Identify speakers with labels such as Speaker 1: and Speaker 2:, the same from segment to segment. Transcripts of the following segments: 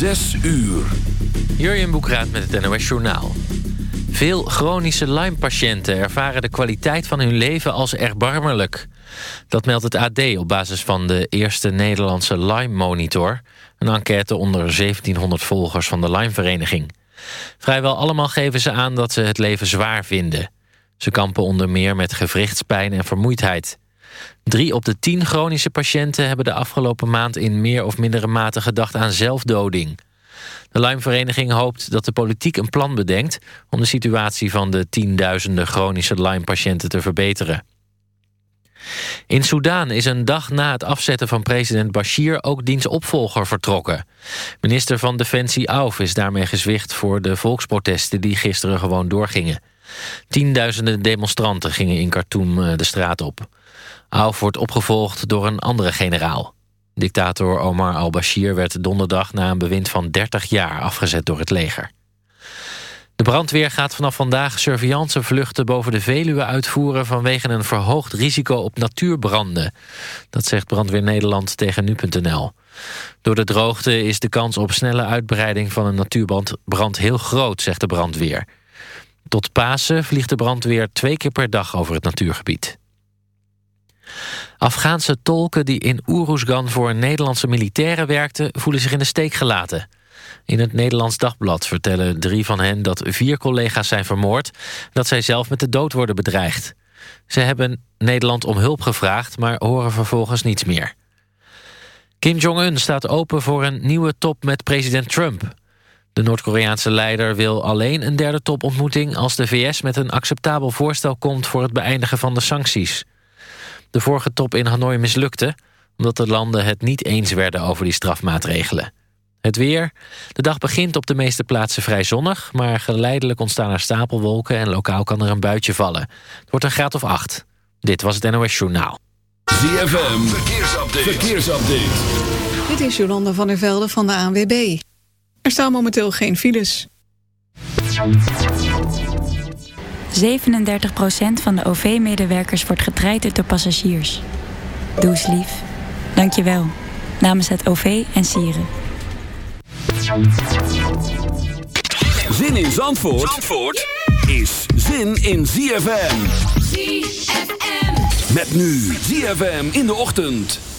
Speaker 1: Zes uur.
Speaker 2: Jurjen Boekraat met het NOS Journaal. Veel chronische Lyme-patiënten ervaren de kwaliteit van hun leven als erbarmelijk. Dat meldt het AD op basis van de eerste Nederlandse Lyme-monitor... een enquête onder 1700 volgers van de Lyme-vereniging. Vrijwel allemaal geven ze aan dat ze het leven zwaar vinden. Ze kampen onder meer met gewrichtspijn en vermoeidheid. Drie op de tien chronische patiënten hebben de afgelopen maand... in meer of mindere mate gedacht aan zelfdoding... De Lyme-vereniging hoopt dat de politiek een plan bedenkt... om de situatie van de tienduizenden chronische Lyme-patiënten te verbeteren. In Soedan is een dag na het afzetten van president Bashir... ook diens opvolger vertrokken. Minister van Defensie Auf is daarmee gezwicht... voor de volksprotesten die gisteren gewoon doorgingen. Tienduizenden demonstranten gingen in Khartoum eh, de straat op. Auf wordt opgevolgd door een andere generaal. Dictator Omar al-Bashir werd donderdag na een bewind van 30 jaar afgezet door het leger. De brandweer gaat vanaf vandaag surveillancevluchten boven de Veluwe uitvoeren vanwege een verhoogd risico op natuurbranden. Dat zegt Brandweer Nederland tegen nu.nl. Door de droogte is de kans op snelle uitbreiding van een natuurbrand heel groot, zegt de brandweer. Tot Pasen vliegt de brandweer twee keer per dag over het natuurgebied. Afghaanse tolken die in Oeroesgan voor Nederlandse militairen werkten... voelen zich in de steek gelaten. In het Nederlands Dagblad vertellen drie van hen dat vier collega's zijn vermoord... dat zij zelf met de dood worden bedreigd. Ze hebben Nederland om hulp gevraagd, maar horen vervolgens niets meer. Kim Jong-un staat open voor een nieuwe top met president Trump. De Noord-Koreaanse leider wil alleen een derde topontmoeting... als de VS met een acceptabel voorstel komt voor het beëindigen van de sancties. De vorige top in Hanoi mislukte... omdat de landen het niet eens werden over die strafmaatregelen. Het weer. De dag begint op de meeste plaatsen vrij zonnig... maar geleidelijk ontstaan er stapelwolken... en lokaal kan er een buitje vallen. Het wordt een graad of acht. Dit was het NOS Journaal.
Speaker 1: ZFM, verkeersupdate. verkeersupdate.
Speaker 3: Dit is Jolanda van der Velde van de ANWB. Er staan momenteel geen files.
Speaker 4: 37% van de OV-medewerkers wordt getraind door passagiers. Doe eens lief. Dank je wel. Namens het OV en Sieren.
Speaker 1: Zin in Zandvoort, Zandvoort is zin in ZFM. ZFM. Met nu ZFM in de ochtend.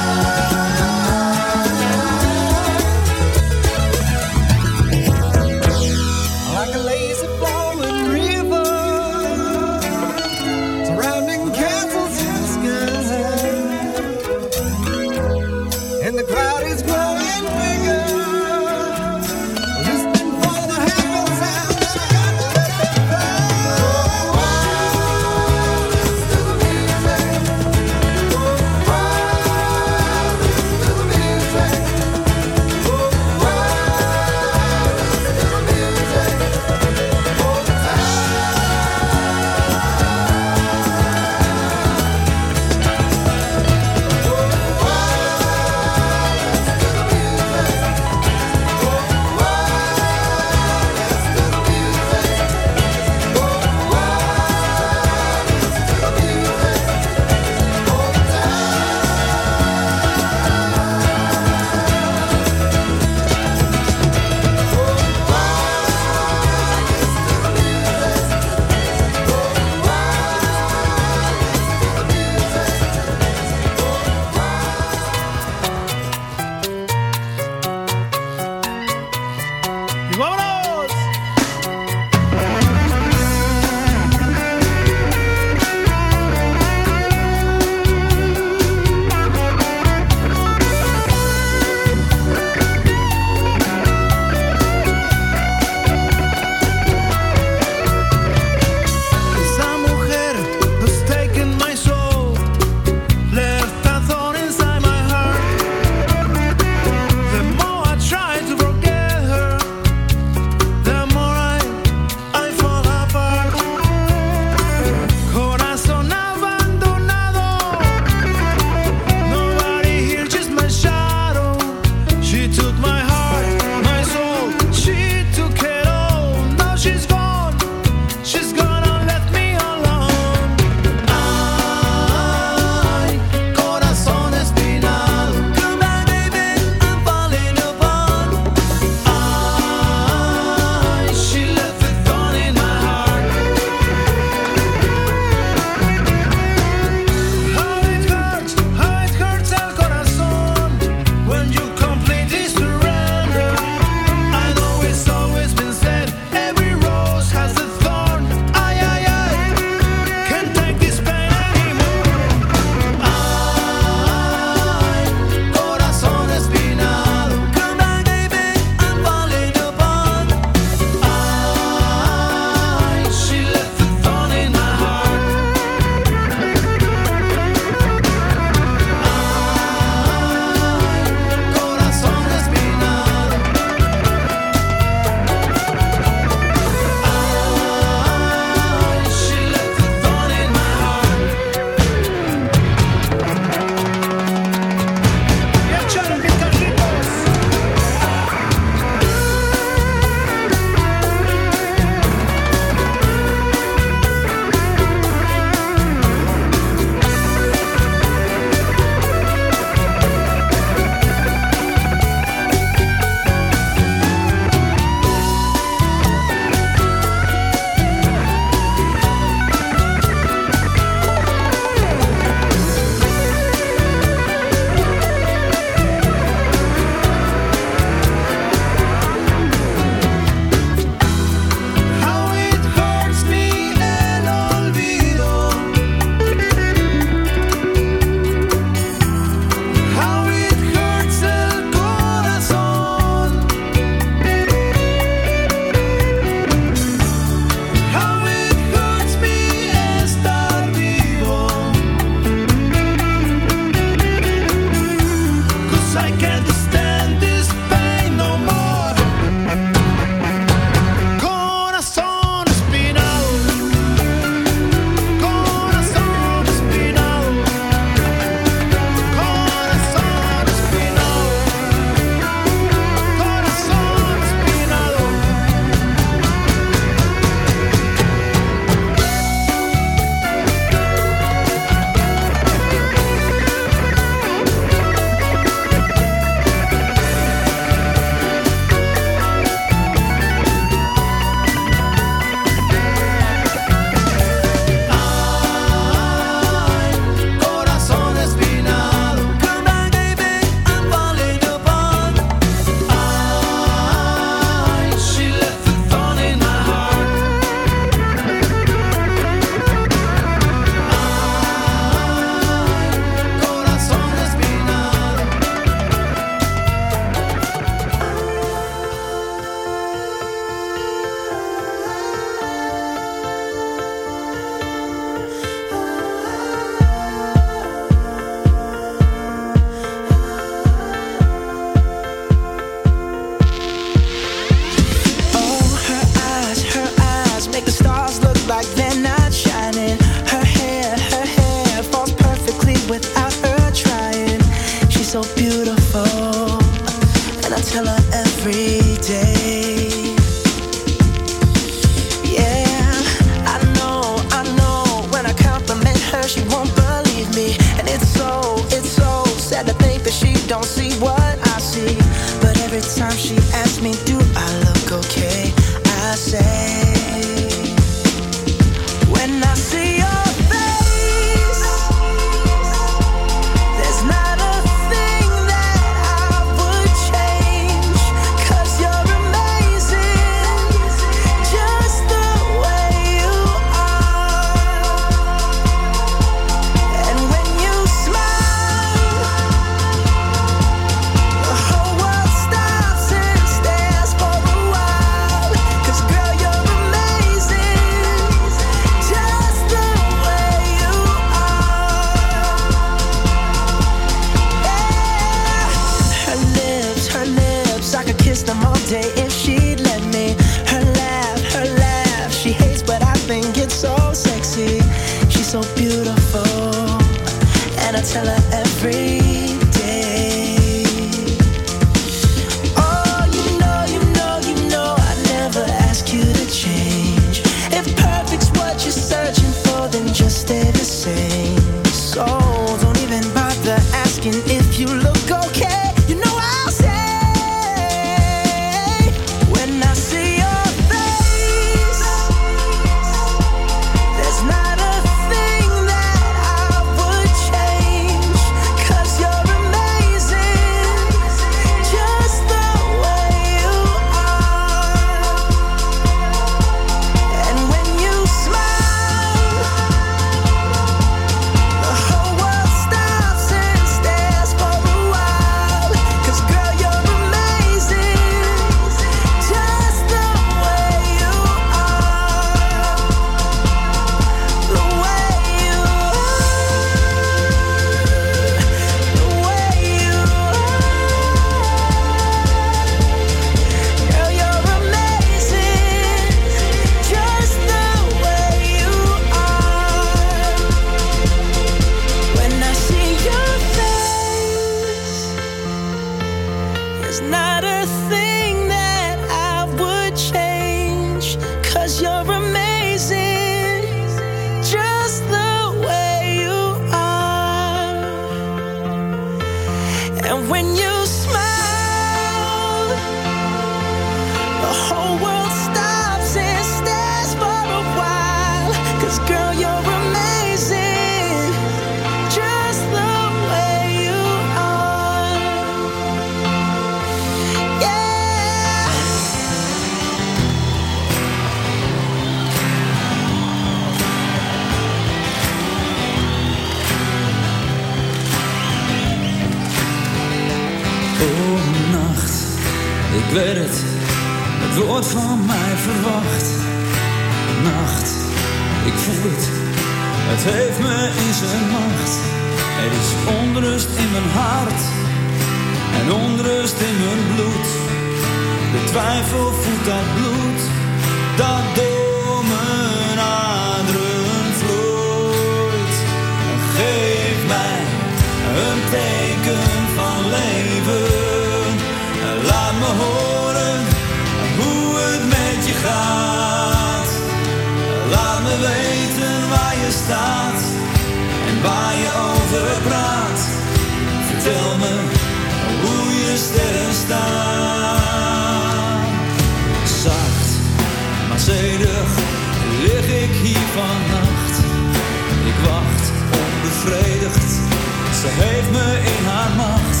Speaker 5: me in haar macht.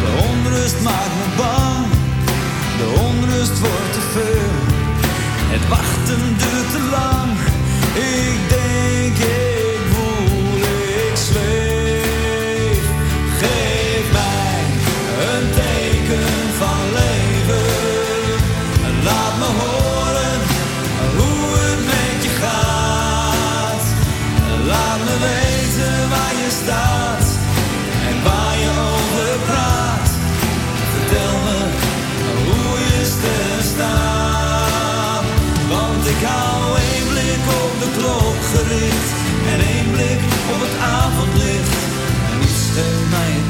Speaker 5: De onrust maakt me bang, de onrust wordt te veel. Het wachten duurt te lang, ik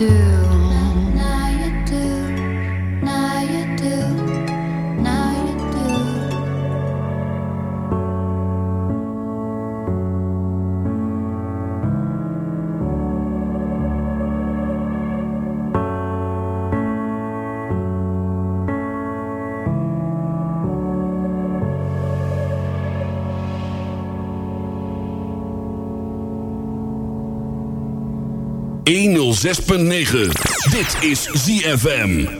Speaker 6: do.
Speaker 1: Dit is ZFM.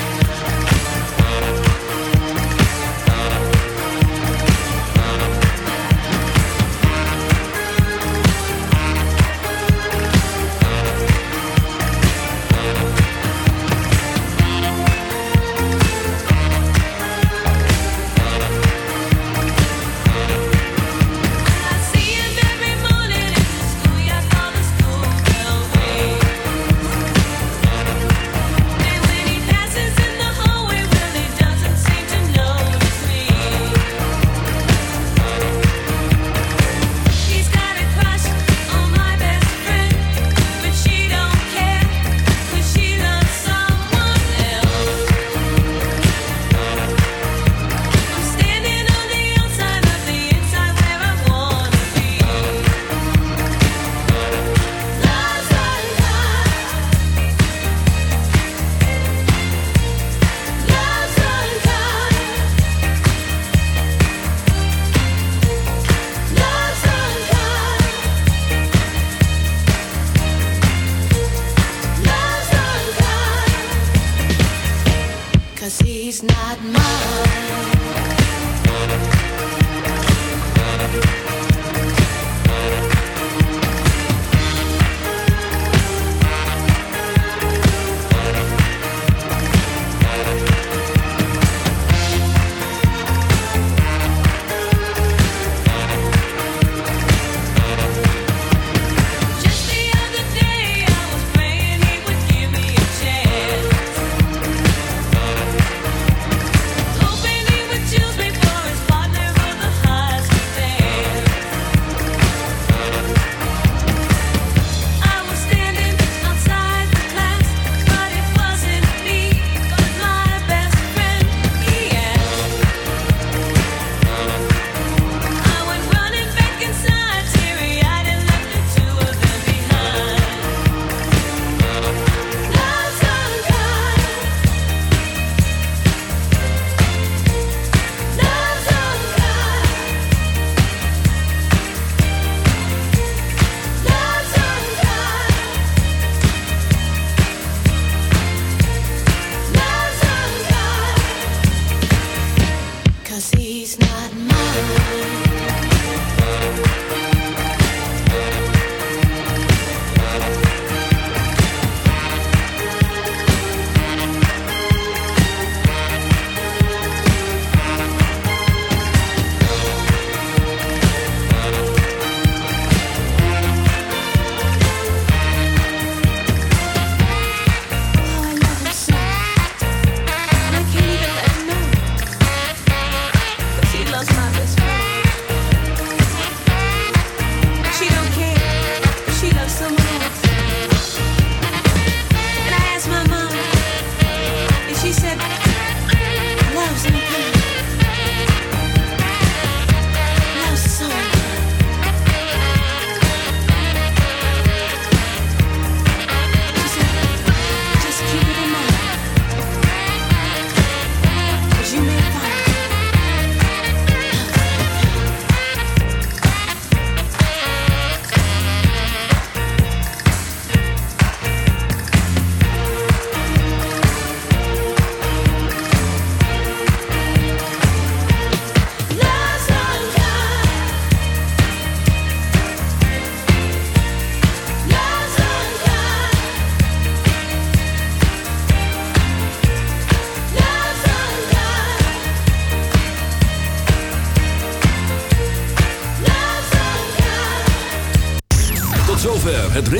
Speaker 7: It's not.